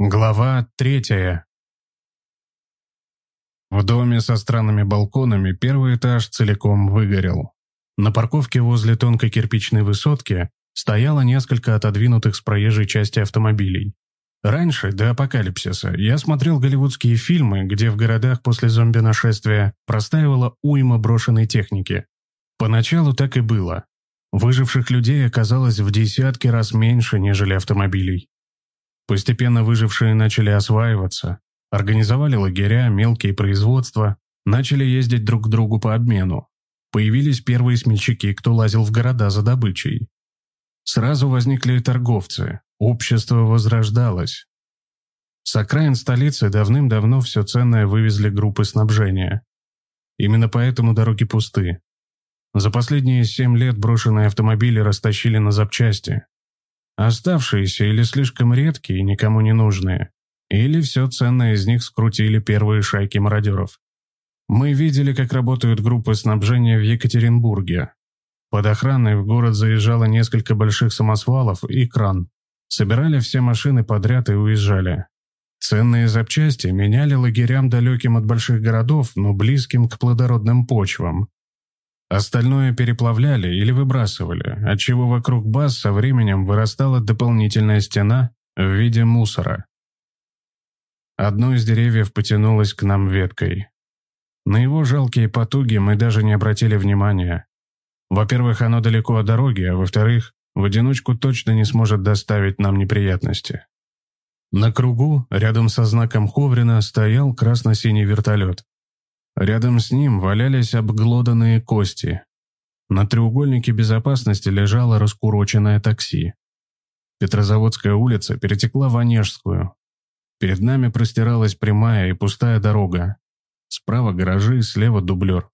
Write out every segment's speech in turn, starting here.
Глава третья. В доме со странными балконами первый этаж целиком выгорел. На парковке возле тонкой кирпичной высотки стояло несколько отодвинутых с проезжей части автомобилей. Раньше, до апокалипсиса, я смотрел голливудские фильмы, где в городах после зомби-нашествия простаивала уйма брошенной техники. Поначалу так и было. Выживших людей оказалось в десятки раз меньше, нежели автомобилей. Постепенно выжившие начали осваиваться, организовали лагеря, мелкие производства, начали ездить друг к другу по обмену. Появились первые смельчаки, кто лазил в города за добычей. Сразу возникли и торговцы, общество возрождалось. С окраин столицы давным-давно все ценное вывезли группы снабжения. Именно поэтому дороги пусты. За последние семь лет брошенные автомобили растащили на запчасти, Оставшиеся или слишком редкие и никому не нужные, или все ценное из них скрутили первые шайки мародеров. Мы видели, как работают группы снабжения в Екатеринбурге. Под охраной в город заезжало несколько больших самосвалов и кран. Собирали все машины подряд и уезжали. Ценные запчасти меняли лагерям далеким от больших городов, но близким к плодородным почвам. Остальное переплавляли или выбрасывали, отчего вокруг баз со временем вырастала дополнительная стена в виде мусора. Одно из деревьев потянулось к нам веткой. На его жалкие потуги мы даже не обратили внимания. Во-первых, оно далеко от дороги, а во-вторых, в одиночку точно не сможет доставить нам неприятности. На кругу, рядом со знаком Ховрина, стоял красно-синий вертолет. Рядом с ним валялись обглоданные кости. На треугольнике безопасности лежало раскуроченное такси. Петрозаводская улица перетекла в Онежскую. Перед нами простиралась прямая и пустая дорога. Справа гаражи, слева дублер.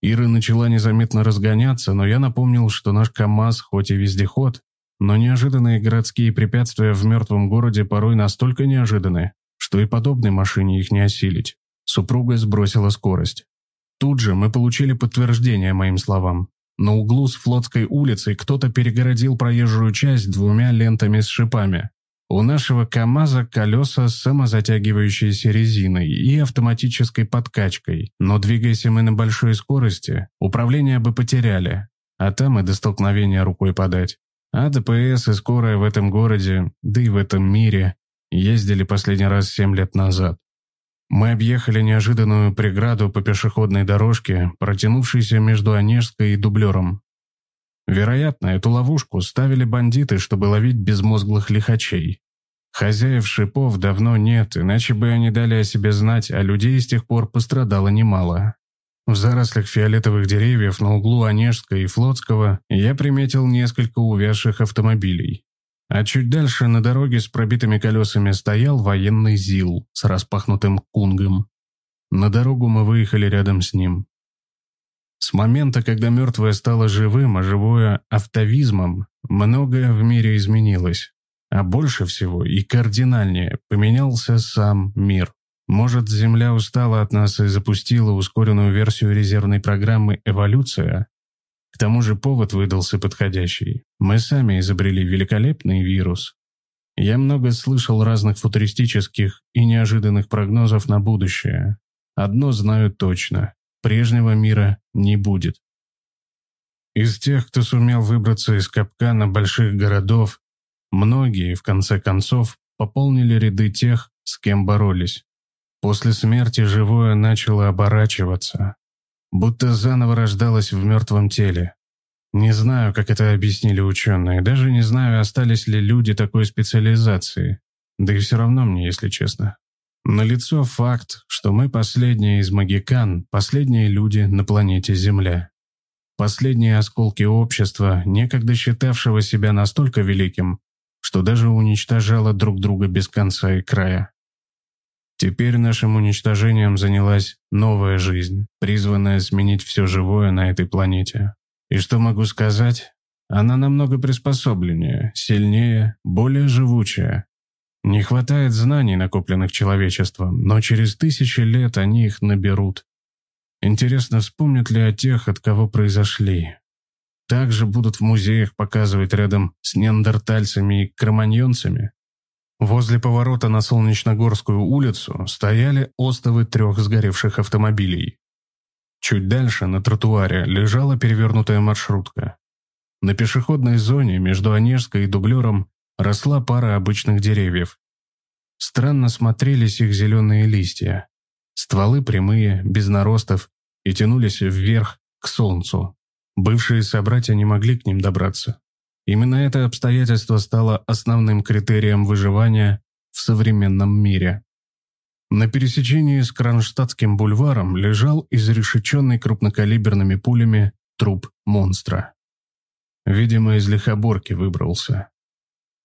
Ира начала незаметно разгоняться, но я напомнил, что наш КАМАЗ хоть и вездеход, но неожиданные городские препятствия в мертвом городе порой настолько неожиданны, что и подобной машине их не осилить. Супруга сбросила скорость. Тут же мы получили подтверждение моим словам. На углу с Флотской улицей кто-то перегородил проезжую часть двумя лентами с шипами. У нашего КАМАЗа колеса с самозатягивающейся резиной и автоматической подкачкой, но двигаясь мы на большой скорости, управление бы потеряли, а там и до столкновения рукой подать. А ДПС и скорая в этом городе, да и в этом мире, ездили последний раз семь лет назад. Мы объехали неожиданную преграду по пешеходной дорожке, протянувшейся между Онежской и Дублером. Вероятно, эту ловушку ставили бандиты, чтобы ловить безмозглых лихачей. Хозяев шипов давно нет, иначе бы они дали о себе знать, а людей с тех пор пострадало немало. В зарослях фиолетовых деревьев на углу Онежской и Флотского я приметил несколько увязших автомобилей. А чуть дальше на дороге с пробитыми колесами стоял военный ЗИЛ с распахнутым кунгом. На дорогу мы выехали рядом с ним. С момента, когда мертвое стало живым, а живое – автовизмом, многое в мире изменилось. А больше всего и кардинальнее поменялся сам мир. Может, Земля устала от нас и запустила ускоренную версию резервной программы «Эволюция», к тому же повод выдался подходящий. Мы сами изобрели великолепный вирус. Я много слышал разных футуристических и неожиданных прогнозов на будущее. Одно знаю точно – прежнего мира не будет. Из тех, кто сумел выбраться из капкана больших городов, многие, в конце концов, пополнили ряды тех, с кем боролись. После смерти живое начало оборачиваться, будто заново рождалась в мертвом теле. Не знаю, как это объяснили ученые, даже не знаю, остались ли люди такой специализации. Да и все равно мне, если честно. Налицо факт, что мы последние из магикан, последние люди на планете Земля. Последние осколки общества, некогда считавшего себя настолько великим, что даже уничтожало друг друга без конца и края. Теперь нашим уничтожением занялась новая жизнь, призванная сменить все живое на этой планете. И что могу сказать? Она намного приспособленнее, сильнее, более живучая. Не хватает знаний, накопленных человечеством, но через тысячи лет они их наберут. Интересно, вспомнят ли о тех, от кого произошли. Также будут в музеях показывать рядом с неандертальцами и кроманьонцами. Возле поворота на Солнечногорскую улицу стояли остовы трех сгоревших автомобилей. Чуть дальше, на тротуаре, лежала перевернутая маршрутка. На пешеходной зоне между Онежской и Дублером росла пара обычных деревьев. Странно смотрелись их зеленые листья. Стволы прямые, без наростов, и тянулись вверх, к солнцу. Бывшие собратья не могли к ним добраться. Именно это обстоятельство стало основным критерием выживания в современном мире. На пересечении с Кронштадтским бульваром лежал изрешеченный крупнокалиберными пулями труп монстра. Видимо, из лихоборки выбрался.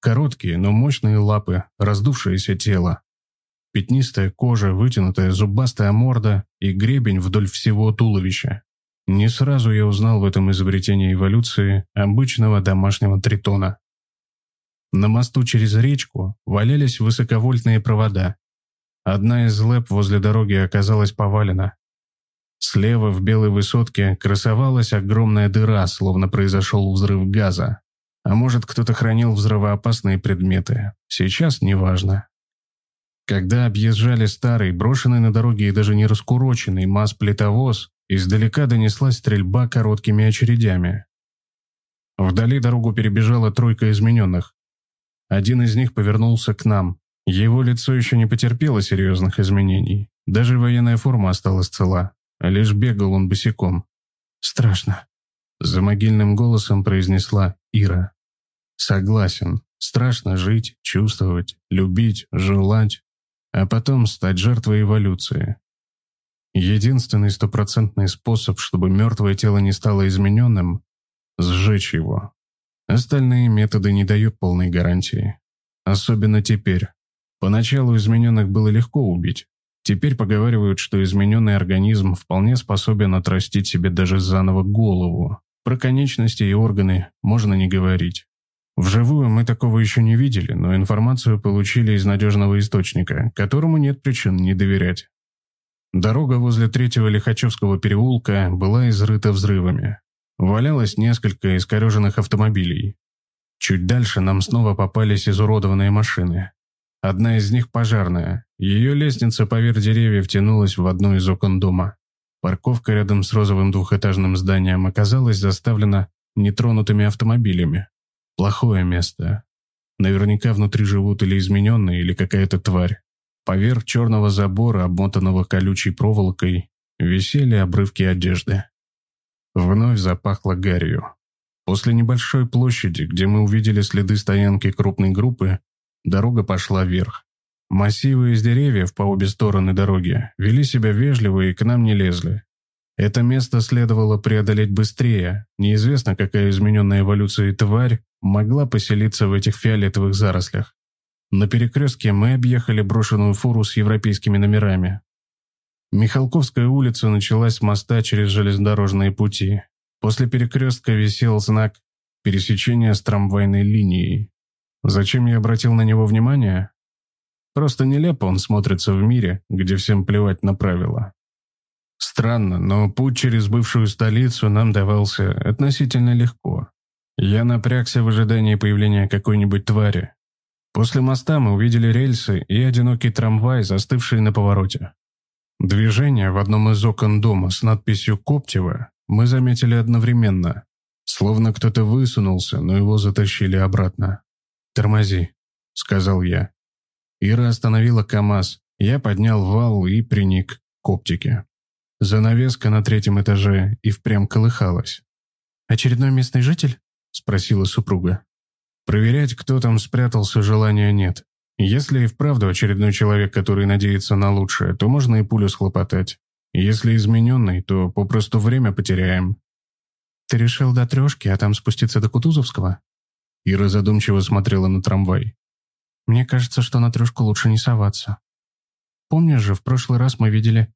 Короткие, но мощные лапы, раздувшееся тело. Пятнистая кожа, вытянутая зубастая морда и гребень вдоль всего туловища. Не сразу я узнал в этом изобретении эволюции обычного домашнего тритона. На мосту через речку валялись высоковольтные провода. Одна из лэп возле дороги оказалась повалена. Слева в белой высотке красовалась огромная дыра, словно произошел взрыв газа. А может, кто-то хранил взрывоопасные предметы. Сейчас неважно. Когда объезжали старый, брошенный на дороге и даже не раскуроченный МАЗ-плитовоз, Издалека донеслась стрельба короткими очередями. Вдали дорогу перебежала тройка измененных. Один из них повернулся к нам. Его лицо еще не потерпело серьезных изменений. Даже военная форма осталась цела. Лишь бегал он босиком. «Страшно», — за могильным голосом произнесла Ира. «Согласен. Страшно жить, чувствовать, любить, желать, а потом стать жертвой эволюции. Единственный стопроцентный способ, чтобы мертвое тело не стало измененным – сжечь его. Остальные методы не дают полной гарантии. Особенно теперь. Поначалу измененных было легко убить. Теперь поговаривают, что измененный организм вполне способен отрастить себе даже заново голову. Про конечности и органы можно не говорить. Вживую мы такого еще не видели, но информацию получили из надежного источника, которому нет причин не доверять. Дорога возле третьего Лихачевского переулка была изрыта взрывами. Валялось несколько искореженных автомобилей. Чуть дальше нам снова попались изуродованные машины. Одна из них пожарная. Ее лестница поверх деревьев тянулась в одно из окон дома. Парковка рядом с розовым двухэтажным зданием оказалась заставлена нетронутыми автомобилями. Плохое место. Наверняка внутри живут или измененные, или какая-то тварь. Поверх черного забора, обмотанного колючей проволокой, висели обрывки одежды. Вновь запахло гарью. После небольшой площади, где мы увидели следы стоянки крупной группы, дорога пошла вверх. Массивы из деревьев по обе стороны дороги вели себя вежливо и к нам не лезли. Это место следовало преодолеть быстрее. Неизвестно, какая измененная эволюцией тварь могла поселиться в этих фиолетовых зарослях. На перекрестке мы объехали брошенную фуру с европейскими номерами. Михалковская улица началась с моста через железнодорожные пути. После перекрестка висел знак «Пересечение с трамвайной линией». Зачем я обратил на него внимание? Просто нелепо он смотрится в мире, где всем плевать на правила. Странно, но путь через бывшую столицу нам давался относительно легко. Я напрягся в ожидании появления какой-нибудь твари, После моста мы увидели рельсы и одинокий трамвай, застывший на повороте. Движение в одном из окон дома с надписью «Коптево» мы заметили одновременно. Словно кто-то высунулся, но его затащили обратно. «Тормози», — сказал я. Ира остановила КамАЗ. Я поднял вал и приник к оптике. Занавеска на третьем этаже и впрямь колыхалась. «Очередной местный житель?» — спросила супруга. Проверять, кто там спрятался, желания нет. Если и вправду очередной человек, который надеется на лучшее, то можно и пулю схлопотать. Если измененный, то попросту время потеряем. «Ты решил до трешки, а там спуститься до Кутузовского?» Ира задумчиво смотрела на трамвай. «Мне кажется, что на трешку лучше не соваться. Помнишь же, в прошлый раз мы видели...»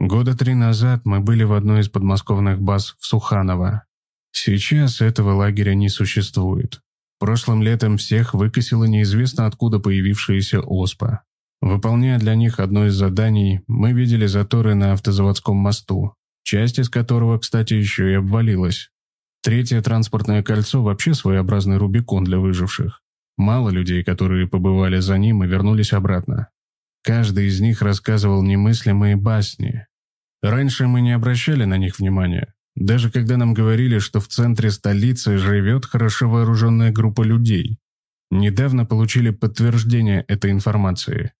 Года три назад мы были в одной из подмосковных баз в Суханово. Сейчас этого лагеря не существует. Прошлым летом всех выкосила неизвестно откуда появившаяся оспа. Выполняя для них одно из заданий, мы видели заторы на автозаводском мосту, часть из которого, кстати, еще и обвалилась. Третье транспортное кольцо вообще своеобразный Рубикон для выживших. Мало людей, которые побывали за ним и вернулись обратно. Каждый из них рассказывал немыслимые басни. Раньше мы не обращали на них внимания, даже когда нам говорили, что в центре столицы живет хорошо вооруженная группа людей. Недавно получили подтверждение этой информации.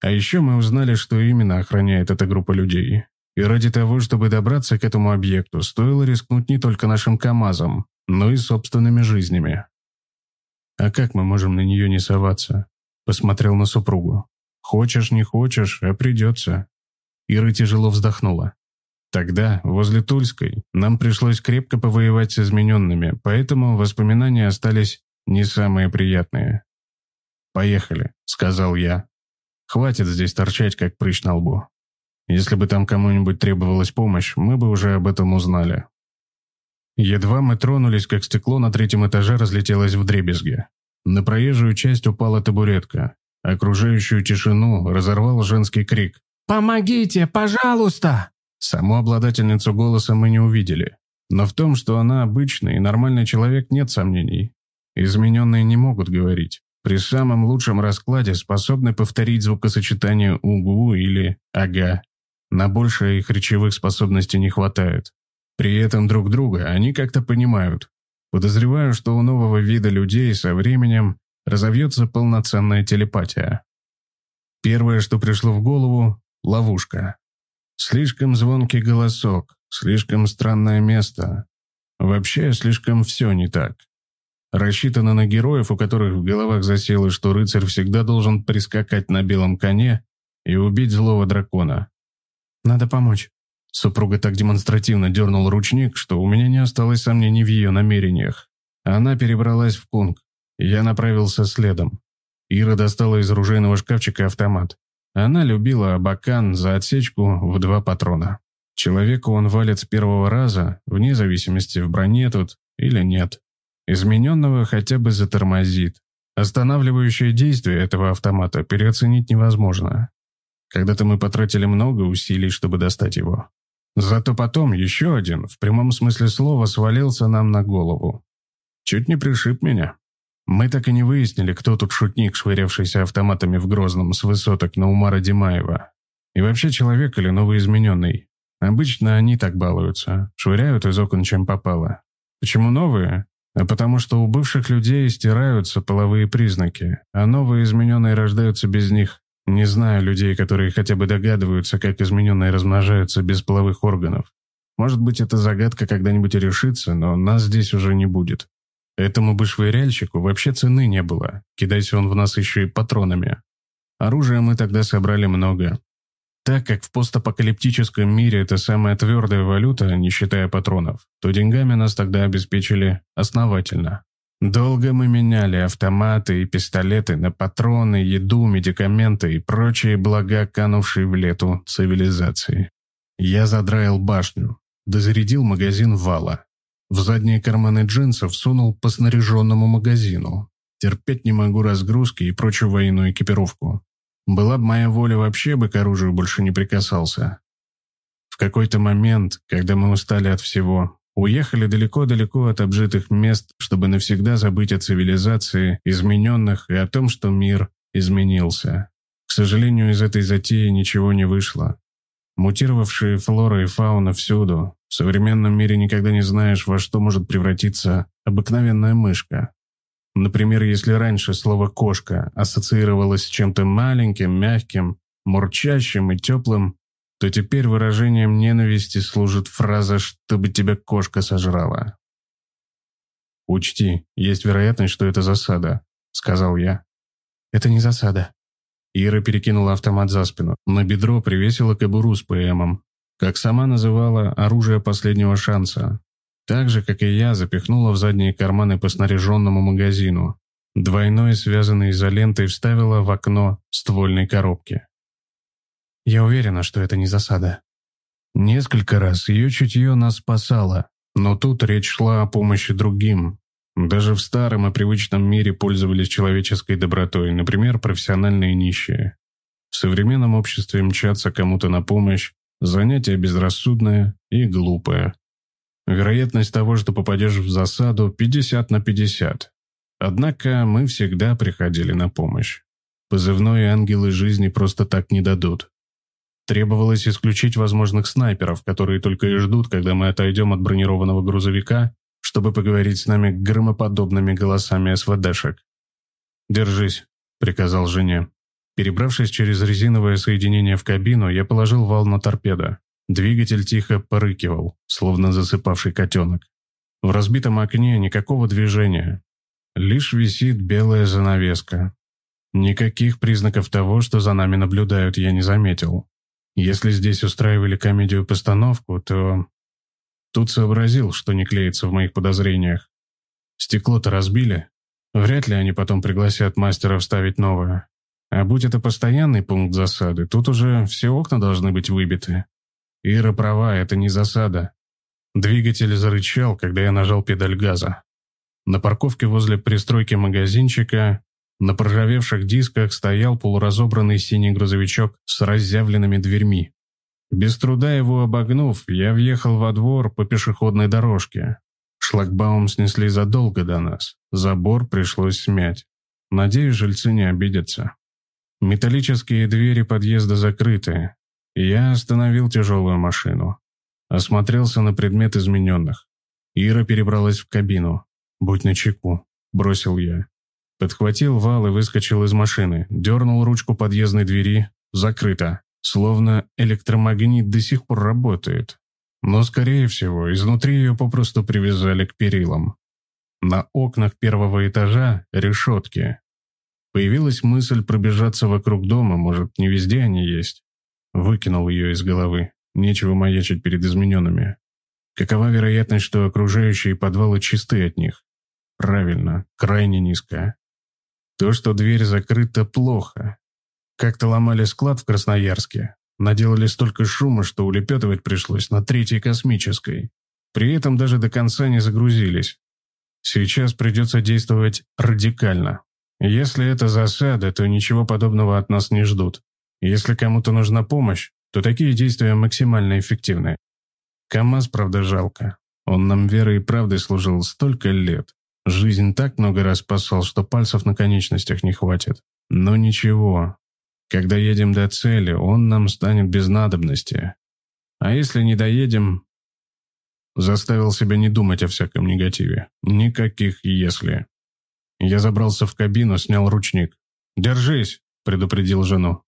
А еще мы узнали, что именно охраняет эта группа людей. И ради того, чтобы добраться к этому объекту, стоило рискнуть не только нашим КАМАЗом, но и собственными жизнями. «А как мы можем на нее не соваться?» Посмотрел на супругу. «Хочешь, не хочешь, а придется». Ира тяжело вздохнула. Тогда, возле Тульской, нам пришлось крепко повоевать с измененными, поэтому воспоминания остались не самые приятные. «Поехали», — сказал я. «Хватит здесь торчать, как прыщ на лбу. Если бы там кому-нибудь требовалась помощь, мы бы уже об этом узнали». Едва мы тронулись, как стекло на третьем этаже разлетелось в дребезги. На проезжую часть упала табуретка. Окружающую тишину разорвал женский крик. «Помогите, пожалуйста!» Саму обладательницу голоса мы не увидели. Но в том, что она обычный и нормальный человек, нет сомнений. Измененные не могут говорить. При самом лучшем раскладе способны повторить звукосочетание «угу» или «ага». На большее их речевых способностей не хватает. При этом друг друга они как-то понимают. Подозреваю, что у нового вида людей со временем разовьется полноценная телепатия. Первое, что пришло в голову – ловушка. Слишком звонкий голосок, слишком странное место. Вообще, слишком все не так. Рассчитано на героев, у которых в головах засело, что рыцарь всегда должен прискакать на белом коне и убить злого дракона. «Надо помочь», Супруга так демонстративно дернула ручник, что у меня не осталось сомнений в ее намерениях. Она перебралась в кунг. Я направился следом. Ира достала из оружейного шкафчика автомат. Она любила абакан за отсечку в два патрона. Человеку он валит с первого раза, вне зависимости, в броне тут или нет. Измененного хотя бы затормозит. Останавливающее действие этого автомата переоценить невозможно. Когда-то мы потратили много усилий, чтобы достать его. Зато потом еще один, в прямом смысле слова, свалился нам на голову. Чуть не пришиб меня. Мы так и не выяснили, кто тут шутник, швырявшийся автоматами в Грозном с высоток на Умара Димаева. И вообще человек или новоизмененный. Обычно они так балуются, швыряют из окон чем попало. Почему новые? А потому что у бывших людей стираются половые признаки, а новые измененные рождаются без них. Не знаю людей, которые хотя бы догадываются, как измененные размножаются без половых органов. Может быть, эта загадка когда-нибудь решится, но нас здесь уже не будет. Этому бы швыряльщику вообще цены не было, кидайся он в нас еще и патронами. Оружия мы тогда собрали много. Так как в постапокалиптическом мире это самая твердая валюта, не считая патронов, то деньгами нас тогда обеспечили основательно. Долго мы меняли автоматы и пистолеты на патроны, еду, медикаменты и прочие блага, канувшие в лету цивилизации. Я задраил башню, дозарядил магазин вала. В задние карманы джинсов сунул по снаряженному магазину. Терпеть не могу разгрузки и прочую военную экипировку. Была бы моя воля, вообще бы к оружию больше не прикасался. В какой-то момент, когда мы устали от всего, Уехали далеко-далеко от обжитых мест, чтобы навсегда забыть о цивилизации, измененных и о том, что мир изменился. К сожалению, из этой затеи ничего не вышло. Мутировавшие флора и фауна всюду. В современном мире никогда не знаешь, во что может превратиться обыкновенная мышка. Например, если раньше слово «кошка» ассоциировалось с чем-то маленьким, мягким, мурчащим и теплым, то теперь выражением ненависти служит фраза «чтобы тебя кошка сожрала». «Учти, есть вероятность, что это засада», — сказал я. «Это не засада». Ира перекинула автомат за спину. На бедро привесила кобуру с ПМом. Как сама называла, оружие последнего шанса. Так же, как и я, запихнула в задние карманы по снаряженному магазину. Двойной, связанный изолентой, вставила в окно ствольной коробки. Я уверена, что это не засада. Несколько раз ее чутье нас спасало, но тут речь шла о помощи другим. Даже в старом и привычном мире пользовались человеческой добротой, например, профессиональные нищие. В современном обществе мчаться кому-то на помощь – занятие безрассудное и глупое. Вероятность того, что попадешь в засаду – 50 на 50. Однако мы всегда приходили на помощь. Позывной ангелы жизни просто так не дадут. Требовалось исключить возможных снайперов, которые только и ждут, когда мы отойдем от бронированного грузовика, чтобы поговорить с нами громоподобными голосами СВДшек. «Держись», — приказал жене. Перебравшись через резиновое соединение в кабину, я положил вал на торпедо. Двигатель тихо порыкивал, словно засыпавший котенок. В разбитом окне никакого движения. Лишь висит белая занавеска. Никаких признаков того, что за нами наблюдают, я не заметил. Если здесь устраивали комедию-постановку, то... Тут сообразил, что не клеится в моих подозрениях. Стекло-то разбили. Вряд ли они потом пригласят мастера вставить новое. А будь это постоянный пункт засады, тут уже все окна должны быть выбиты. Ира права, это не засада. Двигатель зарычал, когда я нажал педаль газа. На парковке возле пристройки магазинчика на проржавевших дисках стоял полуразобранный синий грузовичок с разъявленными дверьми. Без труда его обогнув, я въехал во двор по пешеходной дорожке. Шлагбаум снесли задолго до нас. Забор пришлось смять. Надеюсь, жильцы не обидятся. Металлические двери подъезда закрыты. Я остановил тяжелую машину. Осмотрелся на предмет измененных. Ира перебралась в кабину. «Будь начеку», — бросил я. Подхватил вал и выскочил из машины, дернул ручку подъездной двери. Закрыто. Словно электромагнит до сих пор работает. Но, скорее всего, изнутри ее попросту привязали к перилам. На окнах первого этажа решетки. Появилась мысль пробежаться вокруг дома, может, не везде они есть. Выкинул ее из головы. Нечего маячить перед измененными. Какова вероятность, что окружающие подвалы чисты от них? Правильно, крайне низкая. То, что дверь закрыта, плохо. Как-то ломали склад в Красноярске. Наделали столько шума, что улепетывать пришлось на третьей космической. При этом даже до конца не загрузились. Сейчас придется действовать радикально. Если это засада, то ничего подобного от нас не ждут. Если кому-то нужна помощь, то такие действия максимально эффективны. КамАЗ, правда, жалко. Он нам верой и правдой служил столько лет. Жизнь так много раз спасал, что пальцев на конечностях не хватит. Но ничего. Когда едем до цели, он нам станет без надобности. А если не доедем... Заставил себя не думать о всяком негативе. Никаких «если». Я забрался в кабину, снял ручник. «Держись!» – предупредил жену.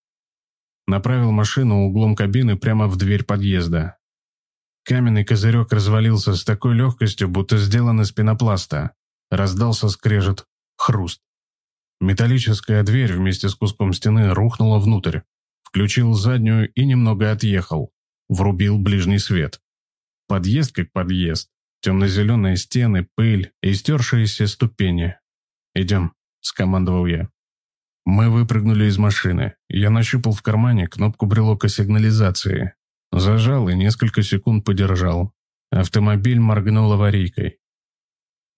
Направил машину углом кабины прямо в дверь подъезда. Каменный козырек развалился с такой легкостью, будто сделан из пенопласта. Раздался скрежет, хруст. Металлическая дверь вместе с куском стены рухнула внутрь. Включил заднюю и немного отъехал. Врубил ближний свет. Подъезд как подъезд. Темно-зеленые стены, пыль и стершиеся ступени. «Идем», — скомандовал я. Мы выпрыгнули из машины. Я нащупал в кармане кнопку брелока сигнализации. Зажал и несколько секунд подержал. Автомобиль моргнул аварийкой.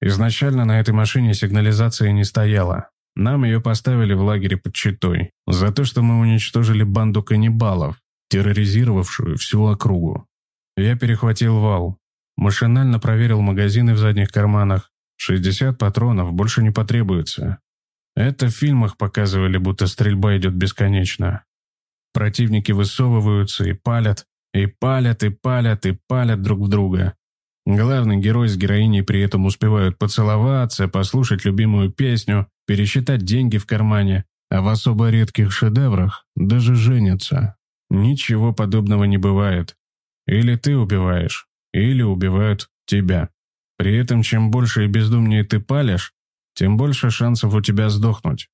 Изначально на этой машине сигнализация не стояла. Нам ее поставили в лагере под Читой за то, что мы уничтожили банду каннибалов, терроризировавшую всю округу. Я перехватил вал. Машинально проверил магазины в задних карманах. 60 патронов больше не потребуется. Это в фильмах показывали, будто стрельба идет бесконечно. Противники высовываются и палят, и палят, и палят, и палят друг в друга. Главный герой с героиней при этом успевают поцеловаться, послушать любимую песню, пересчитать деньги в кармане, а в особо редких шедеврах даже женятся. Ничего подобного не бывает. Или ты убиваешь, или убивают тебя. При этом чем больше и бездумнее ты палишь, тем больше шансов у тебя сдохнуть.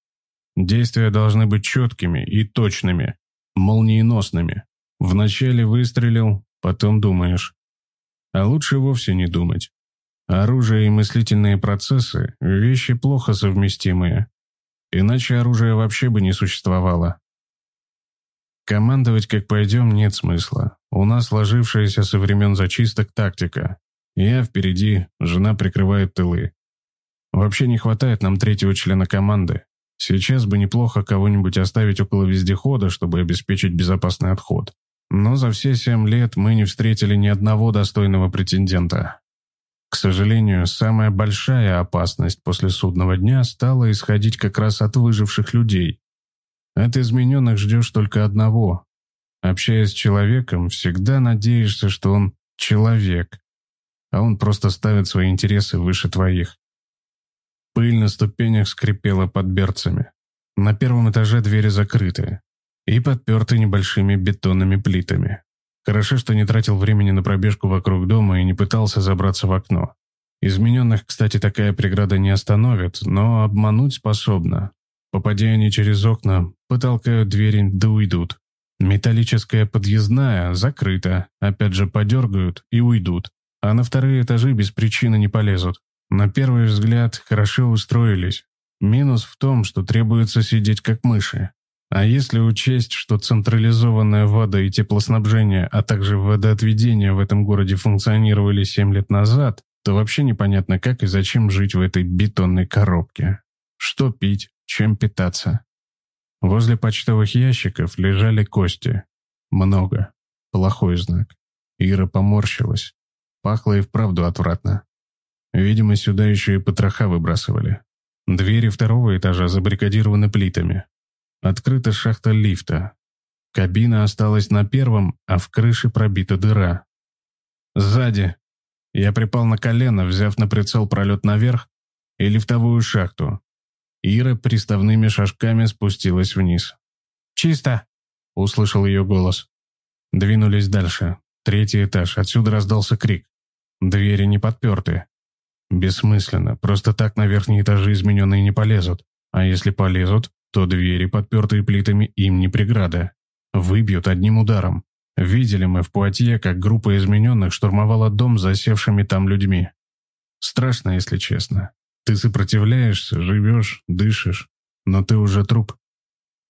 Действия должны быть четкими и точными, молниеносными. Вначале выстрелил, потом думаешь. А лучше вовсе не думать. Оружие и мыслительные процессы – вещи плохо совместимые. Иначе оружие вообще бы не существовало. Командовать как пойдем нет смысла. У нас сложившаяся со времен зачисток тактика. Я впереди, жена прикрывает тылы. Вообще не хватает нам третьего члена команды. Сейчас бы неплохо кого-нибудь оставить около вездехода, чтобы обеспечить безопасный отход. Но за все семь лет мы не встретили ни одного достойного претендента. К сожалению, самая большая опасность после судного дня стала исходить как раз от выживших людей. От измененных ждешь только одного. Общаясь с человеком, всегда надеешься, что он человек, а он просто ставит свои интересы выше твоих. Пыль на ступенях скрипела под берцами. На первом этаже двери закрыты и подперты небольшими бетонными плитами. Хорошо, что не тратил времени на пробежку вокруг дома и не пытался забраться в окно. Измененных, кстати, такая преграда не остановит, но обмануть способна. Попадя они через окна, потолкают двери да уйдут. Металлическая подъездная закрыта, опять же подергают и уйдут. А на вторые этажи без причины не полезут. На первый взгляд хорошо устроились. Минус в том, что требуется сидеть как мыши. А если учесть, что централизованная вода и теплоснабжение, а также водоотведение в этом городе функционировали 7 лет назад, то вообще непонятно, как и зачем жить в этой бетонной коробке. Что пить, чем питаться. Возле почтовых ящиков лежали кости. Много. Плохой знак. Ира поморщилась. Пахло и вправду отвратно. Видимо, сюда еще и потроха выбрасывали. Двери второго этажа забаррикадированы плитами. Открыта шахта лифта. Кабина осталась на первом, а в крыше пробита дыра. Сзади. Я припал на колено, взяв на прицел пролет наверх и лифтовую шахту. Ира приставными шажками спустилась вниз. «Чисто!» — услышал ее голос. Двинулись дальше. Третий этаж. Отсюда раздался крик. Двери не подперты. Бессмысленно. Просто так на верхние этажи измененные не полезут. А если полезут, то двери, подпертые плитами, им не преграда. Выбьют одним ударом. Видели мы в Пуатье, как группа измененных штурмовала дом засевшими там людьми. Страшно, если честно. Ты сопротивляешься, живешь, дышишь, но ты уже труп.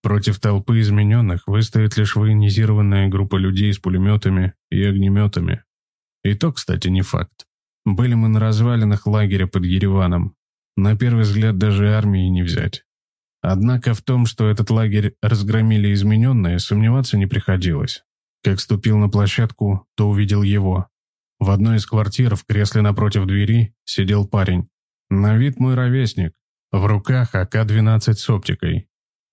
Против толпы измененных выстоит лишь военизированная группа людей с пулеметами и огнеметами. И то, кстати, не факт. Были мы на развалинах лагеря под Ереваном. На первый взгляд даже армии не взять. Однако в том, что этот лагерь разгромили измененные, сомневаться не приходилось. Как ступил на площадку, то увидел его. В одной из квартир в кресле напротив двери сидел парень. На вид мой ровесник. В руках АК-12 с оптикой.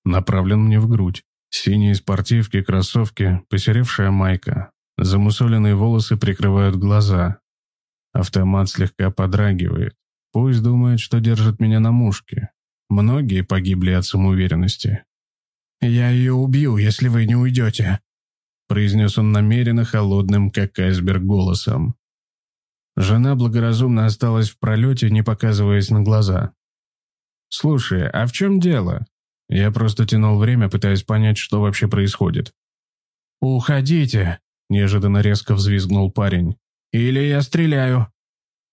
Направлен мне в грудь. Синие спортивки, кроссовки, посеревшая майка. Замусоленные волосы прикрывают глаза, Автомат слегка подрагивает. Пусть думает, что держит меня на мушке. Многие погибли от самоуверенности. «Я ее убью, если вы не уйдете», произнес он намеренно холодным, как айсберг, голосом. Жена благоразумно осталась в пролете, не показываясь на глаза. «Слушай, а в чем дело?» Я просто тянул время, пытаясь понять, что вообще происходит. «Уходите!» – неожиданно резко взвизгнул парень. Или я стреляю».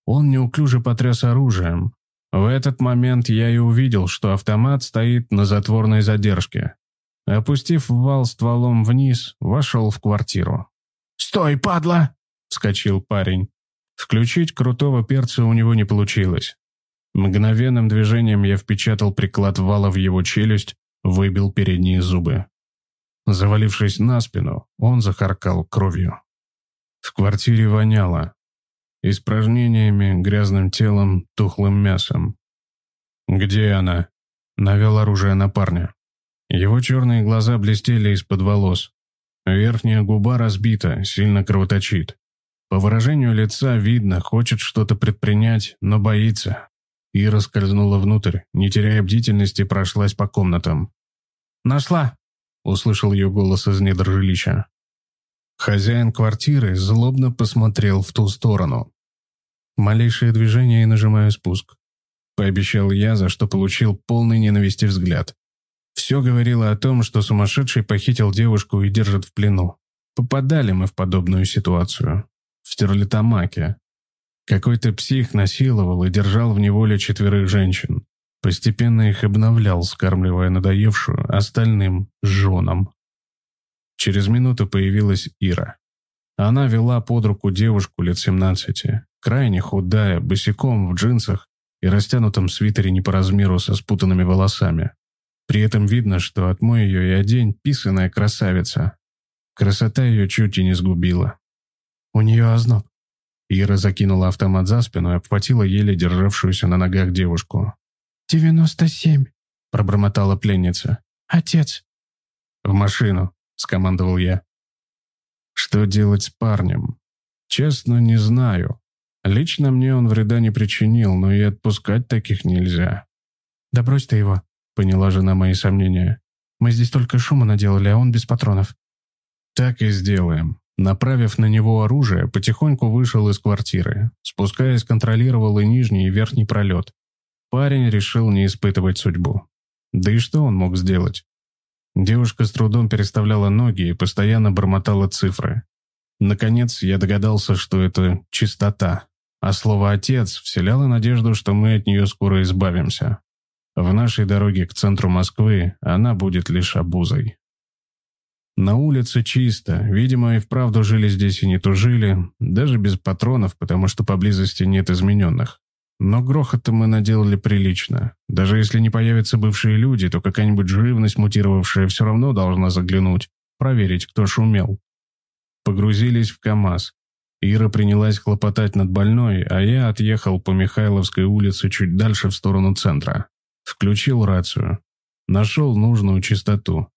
Он неуклюже потряс оружием. В этот момент я и увидел, что автомат стоит на затворной задержке. Опустив вал стволом вниз, вошел в квартиру. «Стой, падла!» – вскочил парень. Включить крутого перца у него не получилось. Мгновенным движением я впечатал приклад вала в его челюсть, выбил передние зубы. Завалившись на спину, он захаркал кровью. В квартире воняло. Испражнениями, грязным телом, тухлым мясом. «Где она?» Навел оружие на парня. Его черные глаза блестели из-под волос. Верхняя губа разбита, сильно кровоточит. По выражению лица видно, хочет что-то предпринять, но боится. Ира скользнула внутрь, не теряя бдительности, прошлась по комнатам. «Нашла!» — услышал ее голос из недр жилища. Хозяин квартиры злобно посмотрел в ту сторону. Малейшее движение и нажимаю спуск. Пообещал я, за что получил полный ненависти взгляд. Все говорило о том, что сумасшедший похитил девушку и держит в плену. Попадали мы в подобную ситуацию. В Стерлитамаке. Какой-то псих насиловал и держал в неволе четверых женщин. Постепенно их обновлял, скармливая надоевшую остальным женам. Через минуту появилась Ира. Она вела под руку девушку лет 17, крайне худая, босиком в джинсах и растянутом свитере не по размеру со спутанными волосами. При этом видно, что отмой ее и одень писаная красавица. Красота ее чуть и не сгубила. «У нее озноб», Ира закинула автомат за спину и обхватила еле державшуюся на ногах девушку. «Девяносто семь», — пробормотала пленница. «Отец». «В машину», — скомандовал я. «Что делать с парнем? Честно, не знаю. Лично мне он вреда не причинил, но и отпускать таких нельзя». «Да брось ты его», — поняла жена мои сомнения. «Мы здесь только шума наделали, а он без патронов». «Так и сделаем». Направив на него оружие, потихоньку вышел из квартиры. Спускаясь, контролировал и нижний, и верхний пролет. Парень решил не испытывать судьбу. Да и что он мог сделать? Девушка с трудом переставляла ноги и постоянно бормотала цифры. Наконец, я догадался, что это чистота, а слово «отец» вселяло надежду, что мы от нее скоро избавимся. В нашей дороге к центру Москвы она будет лишь обузой. На улице чисто, видимо, и вправду жили здесь и не тужили, даже без патронов, потому что поблизости нет измененных. Но грохота мы наделали прилично. Даже если не появятся бывшие люди, то какая-нибудь живность мутировавшая все равно должна заглянуть, проверить, кто шумел. Погрузились в КАМАЗ. Ира принялась хлопотать над больной, а я отъехал по Михайловской улице чуть дальше в сторону центра. Включил рацию. Нашел нужную частоту.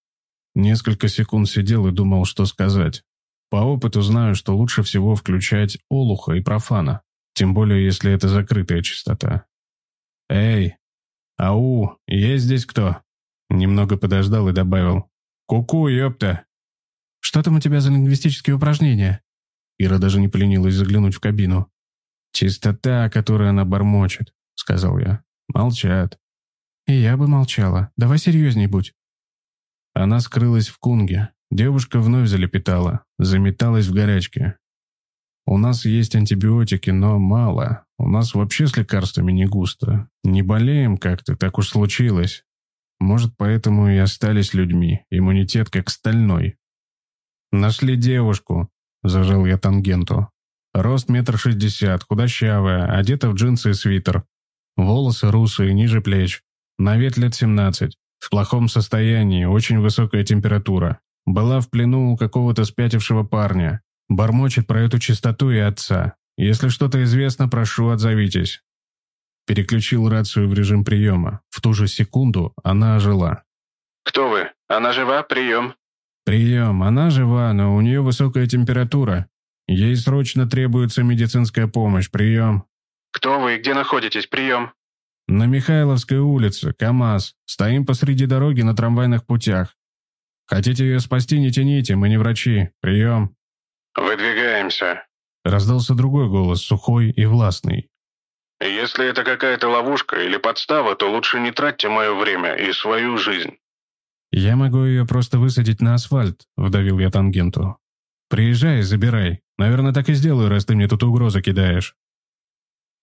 Несколько секунд сидел и думал, что сказать. По опыту знаю, что лучше всего включать олуха и профана, тем более если это закрытая частота. «Эй! Ау! Есть здесь кто?» Немного подождал и добавил. «Ку-ку, ёпта!» «Что там у тебя за лингвистические упражнения?» Ира даже не поленилась заглянуть в кабину. «Чистота, которую она бормочет», — сказал я. «Молчат». «И я бы молчала. Давай серьезней будь». Она скрылась в кунге. Девушка вновь залепетала, заметалась в горячке. «У нас есть антибиотики, но мало. У нас вообще с лекарствами не густо. Не болеем как-то, так уж случилось. Может, поэтому и остались людьми. Иммунитет как стальной». «Нашли девушку», — зажал я тангенту. Рост метр шестьдесят, худощавая, одета в джинсы и свитер. Волосы русые, ниже плеч. На вид лет семнадцать. В плохом состоянии, очень высокая температура. Была в плену у какого-то спятившего парня. Бормочет про эту чистоту и отца. Если что-то известно, прошу, отзовитесь. Переключил рацию в режим приема. В ту же секунду она ожила. «Кто вы? Она жива? Прием!» «Прием. Она жива, но у нее высокая температура. Ей срочно требуется медицинская помощь. Прием!» «Кто вы и где находитесь? Прием!» «На Михайловской улице, КамАЗ. Стоим посреди дороги на трамвайных путях. Хотите ее спасти, не тяните, мы не врачи. Прием». «Выдвигаемся», — раздался другой голос, сухой и властный. «Если это какая-то ловушка или подстава, то лучше не тратьте мое время и свою жизнь». «Я могу ее просто высадить на асфальт», — вдавил я тангенту. «Приезжай, забирай. Наверное, так и сделаю, раз ты мне тут угрозы кидаешь».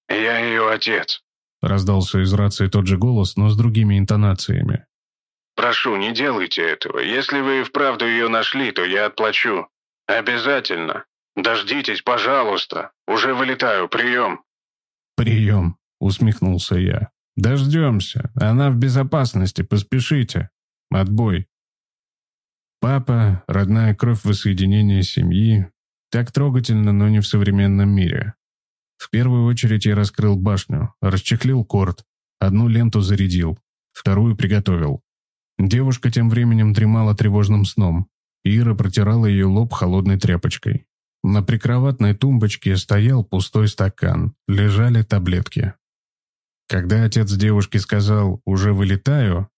«Я ее отец», Раздался из рации тот же голос, но с другими интонациями. «Прошу, не делайте этого. Если вы и вправду ее нашли, то я отплачу. Обязательно. Дождитесь, пожалуйста. Уже вылетаю. Прием». «Прием», — усмехнулся я. «Дождемся. Она в безопасности. Поспешите. Отбой». Папа, родная кровь воссоединения семьи. Так трогательно, но не в современном мире. В первую очередь я раскрыл башню, расчехлил корт, одну ленту зарядил, вторую приготовил. Девушка тем временем дремала тревожным сном. Ира протирала ее лоб холодной тряпочкой. На прикроватной тумбочке стоял пустой стакан, лежали таблетки. Когда отец девушки сказал «уже вылетаю»,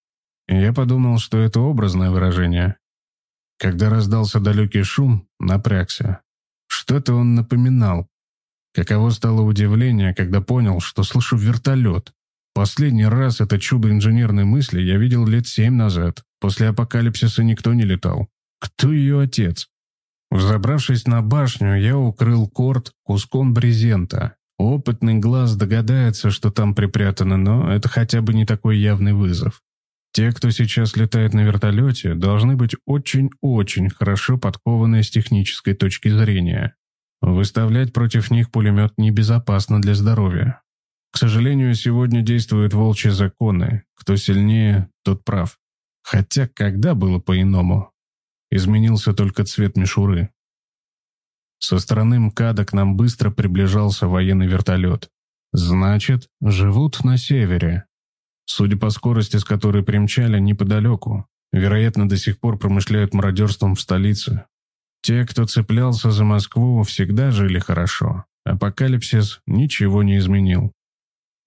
я подумал, что это образное выражение. Когда раздался далекий шум, напрягся. Что-то он напоминал, Каково стало удивление, когда понял, что слышу вертолет. Последний раз это чудо инженерной мысли я видел лет семь назад. После апокалипсиса никто не летал. Кто ее отец? Взобравшись на башню, я укрыл корт куском брезента. Опытный глаз догадается, что там припрятано, но это хотя бы не такой явный вызов. Те, кто сейчас летает на вертолете, должны быть очень-очень хорошо подкованы с технической точки зрения. Выставлять против них пулемет небезопасно для здоровья. К сожалению, сегодня действуют волчьи законы. Кто сильнее, тот прав. Хотя когда было по-иному? Изменился только цвет мишуры. Со стороны МКАДа к нам быстро приближался военный вертолет. Значит, живут на севере. Судя по скорости, с которой примчали, неподалеку. Вероятно, до сих пор промышляют мародерством в столице. Те, кто цеплялся за Москву, всегда жили хорошо. Апокалипсис ничего не изменил.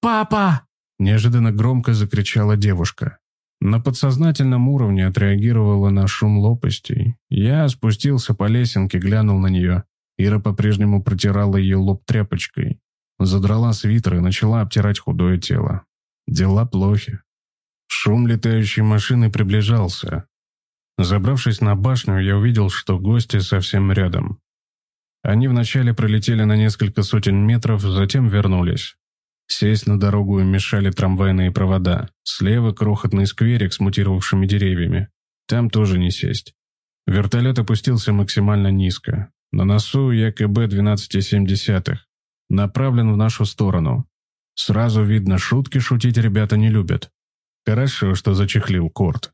«Папа!» – неожиданно громко закричала девушка. На подсознательном уровне отреагировала на шум лопастей. Я спустился по лесенке, глянул на нее. Ира по-прежнему протирала ее лоб тряпочкой. Задрала свитер и начала обтирать худое тело. Дела плохи. Шум летающей машины приближался. Забравшись на башню, я увидел, что гости совсем рядом. Они вначале пролетели на несколько сотен метров, затем вернулись. Сесть на дорогу им мешали трамвайные провода. Слева крохотный скверик с мутировавшими деревьями. Там тоже не сесть. Вертолет опустился максимально низко. На носу ЯКБ-12,7. Направлен в нашу сторону. Сразу видно, шутки шутить ребята не любят. Хорошо, что зачехлил корт.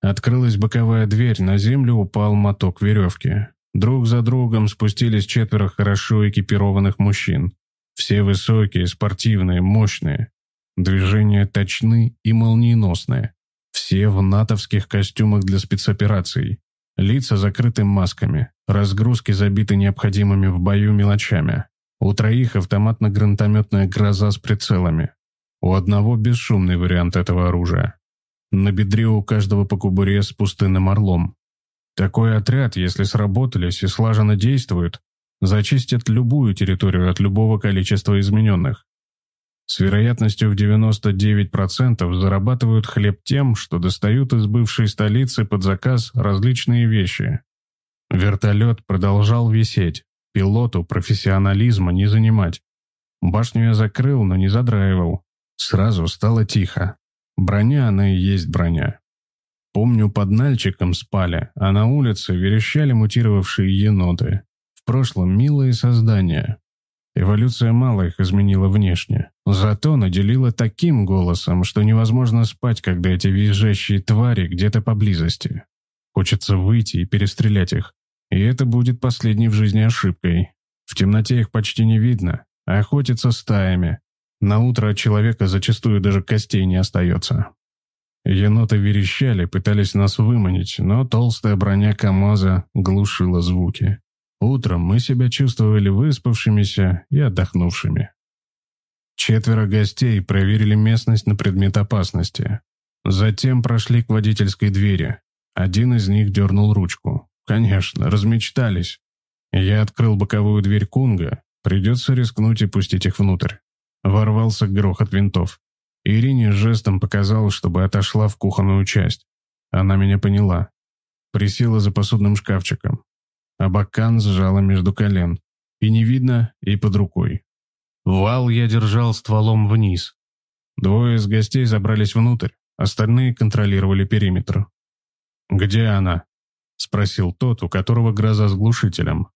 Открылась боковая дверь, на землю упал моток веревки. Друг за другом спустились четверо хорошо экипированных мужчин. Все высокие, спортивные, мощные. Движения точны и молниеносные. Все в натовских костюмах для спецопераций. Лица закрыты масками. Разгрузки забиты необходимыми в бою мелочами. У троих автоматно-гранатометная гроза с прицелами. У одного бесшумный вариант этого оружия. На бедре у каждого по кубуре с пустынным орлом. Такой отряд, если сработались и слаженно действуют, зачистят любую территорию от любого количества измененных. С вероятностью в 99% зарабатывают хлеб тем, что достают из бывшей столицы под заказ различные вещи. Вертолет продолжал висеть, пилоту профессионализма не занимать. Башню я закрыл, но не задраивал. Сразу стало тихо. Броня она и есть броня. Помню, под Нальчиком спали, а на улице верещали мутировавшие еноты прошлом милые создания. Эволюция мало их изменила внешне, зато наделила таким голосом, что невозможно спать, когда эти визжащие твари где-то поблизости. Хочется выйти и перестрелять их. И это будет последней в жизни ошибкой. В темноте их почти не видно, а охотятся стаями. На утро от человека зачастую даже костей не остается. Еноты верещали, пытались нас выманить, но толстая броня КамАЗа глушила звуки. Утром мы себя чувствовали выспавшимися и отдохнувшими. Четверо гостей проверили местность на предмет опасности. Затем прошли к водительской двери. Один из них дернул ручку. Конечно, размечтались. Я открыл боковую дверь Кунга. Придется рискнуть и пустить их внутрь. Ворвался грохот винтов. Ирине жестом показал, чтобы отошла в кухонную часть. Она меня поняла. Присела за посудным шкафчиком. Абакан сжала между колен. И не видно, и под рукой. Вал я держал стволом вниз. Двое из гостей забрались внутрь, остальные контролировали периметр. «Где она?» — спросил тот, у которого гроза с глушителем.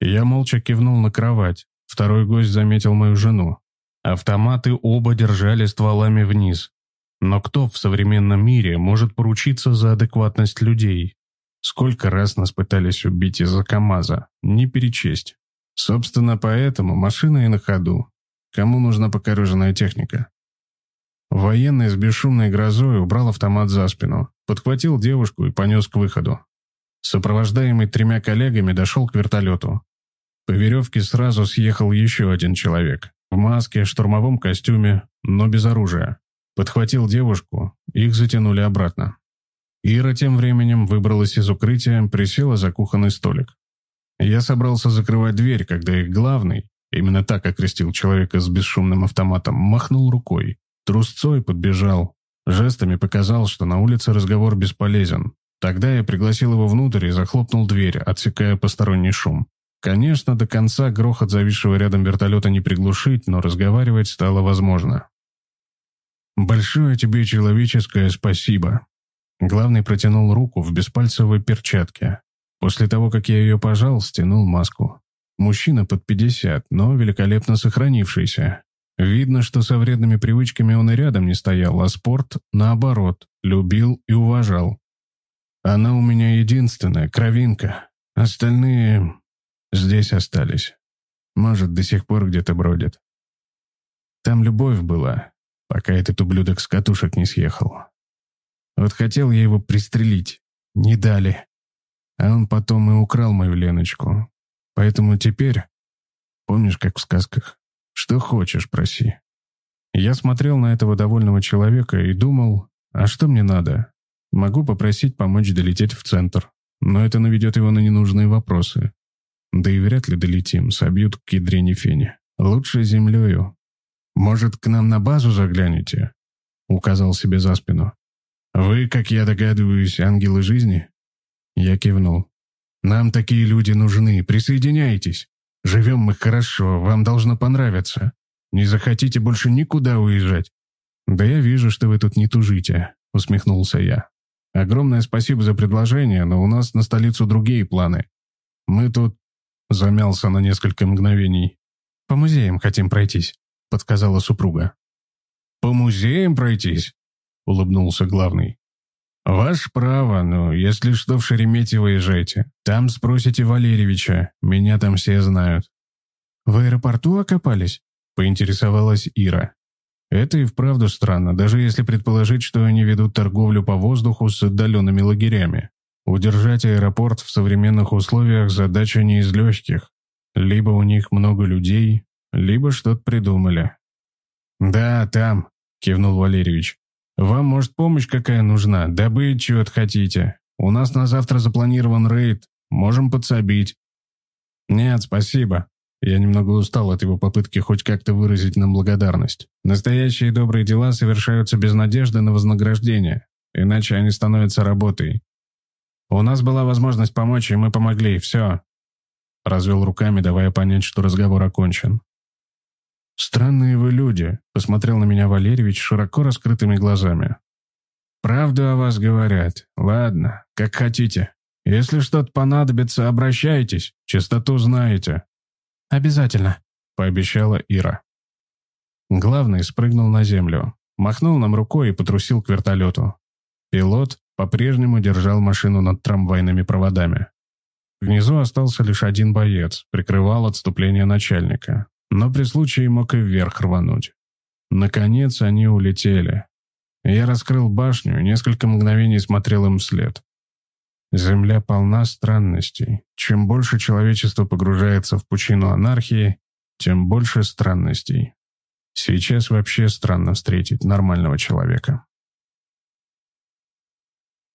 Я молча кивнул на кровать. Второй гость заметил мою жену. Автоматы оба держали стволами вниз. Но кто в современном мире может поручиться за адекватность людей? Сколько раз нас пытались убить из-за КамАЗа, не перечесть. Собственно, поэтому машина и на ходу. Кому нужна покореженная техника? Военный с бесшумной грозой убрал автомат за спину, подхватил девушку и понес к выходу. Сопровождаемый тремя коллегами дошел к вертолету. По веревке сразу съехал еще один человек. В маске, штурмовом костюме, но без оружия. Подхватил девушку, их затянули обратно. Ира тем временем выбралась из укрытия, присела за кухонный столик. Я собрался закрывать дверь, когда их главный, именно так окрестил человека с бесшумным автоматом, махнул рукой. Трусцой подбежал. Жестами показал, что на улице разговор бесполезен. Тогда я пригласил его внутрь и захлопнул дверь, отсекая посторонний шум. Конечно, до конца грохот зависшего рядом вертолета не приглушить, но разговаривать стало возможно. «Большое тебе человеческое спасибо», Главный протянул руку в беспальцевой перчатке. После того, как я ее пожал, стянул маску. Мужчина под 50, но великолепно сохранившийся. Видно, что со вредными привычками он и рядом не стоял, а спорт, наоборот, любил и уважал. Она у меня единственная, кровинка. Остальные... Здесь остались. Может, до сих пор где-то бродят. Там любовь была, пока этот ублюдок с катушек не съехал. Вот хотел я его пристрелить. Не дали. А он потом и украл мою Леночку. Поэтому теперь... Помнишь, как в сказках? Что хочешь, проси. Я смотрел на этого довольного человека и думал, а что мне надо? Могу попросить помочь долететь в центр, но это наведет его на ненужные вопросы. Да и вряд ли долетим, собьют к ядрене фене. Лучше землею. Может, к нам на базу заглянете? Указал себе за спину. Вы, как я догадываюсь, ангелы жизни? Я кивнул. Нам такие люди нужны, присоединяйтесь. Живем мы хорошо, вам должно понравиться. Не захотите больше никуда уезжать. Да я вижу, что вы тут не тужите, усмехнулся я. Огромное спасибо за предложение, но у нас на столицу другие планы. Мы тут Замялся на несколько мгновений. «По музеям хотим пройтись», — подсказала супруга. «По музеям пройтись?» — улыбнулся главный. «Ваше право, но если что, в Шереметьево езжайте. Там спросите Валерьевича, меня там все знают». «В аэропорту окопались?» — поинтересовалась Ира. Это и вправду странно, даже если предположить, что они ведут торговлю по воздуху с отдаленными лагерями. Удержать аэропорт в современных условиях задача не из легких. Либо у них много людей, либо что-то придумали. «Да, там», — кивнул Валерьевич. «Вам, может, помощь какая нужна? Добыть чего-то хотите? У нас на завтра запланирован рейд. Можем подсобить». «Нет, спасибо». Я немного устал от его попытки хоть как-то выразить нам благодарность. Настоящие добрые дела совершаются без надежды на вознаграждение, иначе они становятся работой. У нас была возможность помочь, и мы помогли, все. Развел руками, давая понять, что разговор окончен. «Странные вы люди», — посмотрел на меня Валерьевич широко раскрытыми глазами. «Правду о вас говорят. Ладно, как хотите. Если что-то понадобится, обращайтесь. Чистоту знаете». «Обязательно», — пообещала Ира. Главный спрыгнул на землю, махнул нам рукой и потрусил к вертолету. Пилот, по-прежнему держал машину над трамвайными проводами. Внизу остался лишь один боец, прикрывал отступление начальника, но при случае мог и вверх рвануть. Наконец они улетели. Я раскрыл башню и несколько мгновений смотрел им вслед. Земля полна странностей. Чем больше человечество погружается в пучину анархии, тем больше странностей. Сейчас вообще странно встретить нормального человека.